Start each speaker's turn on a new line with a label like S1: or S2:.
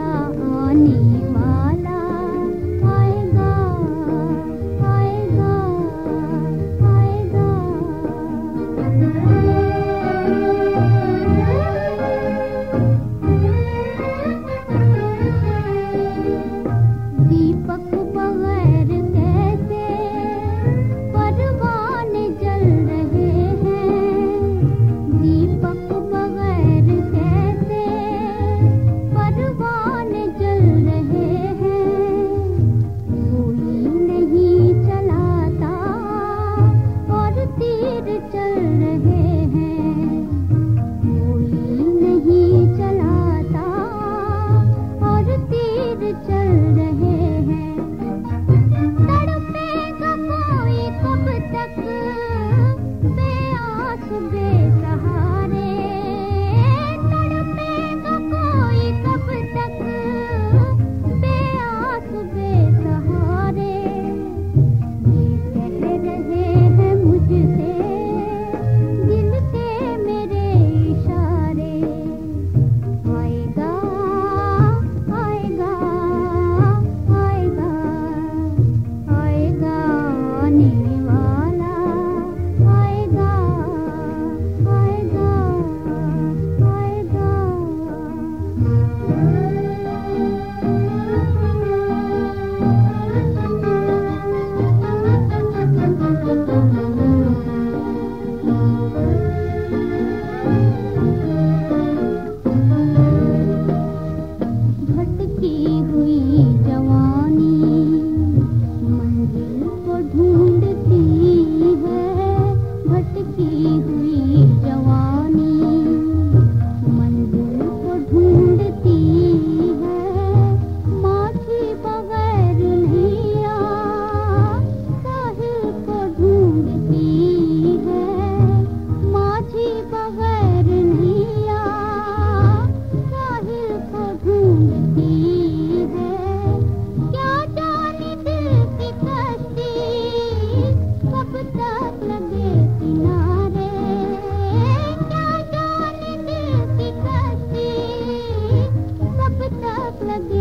S1: ना ही हुई लगे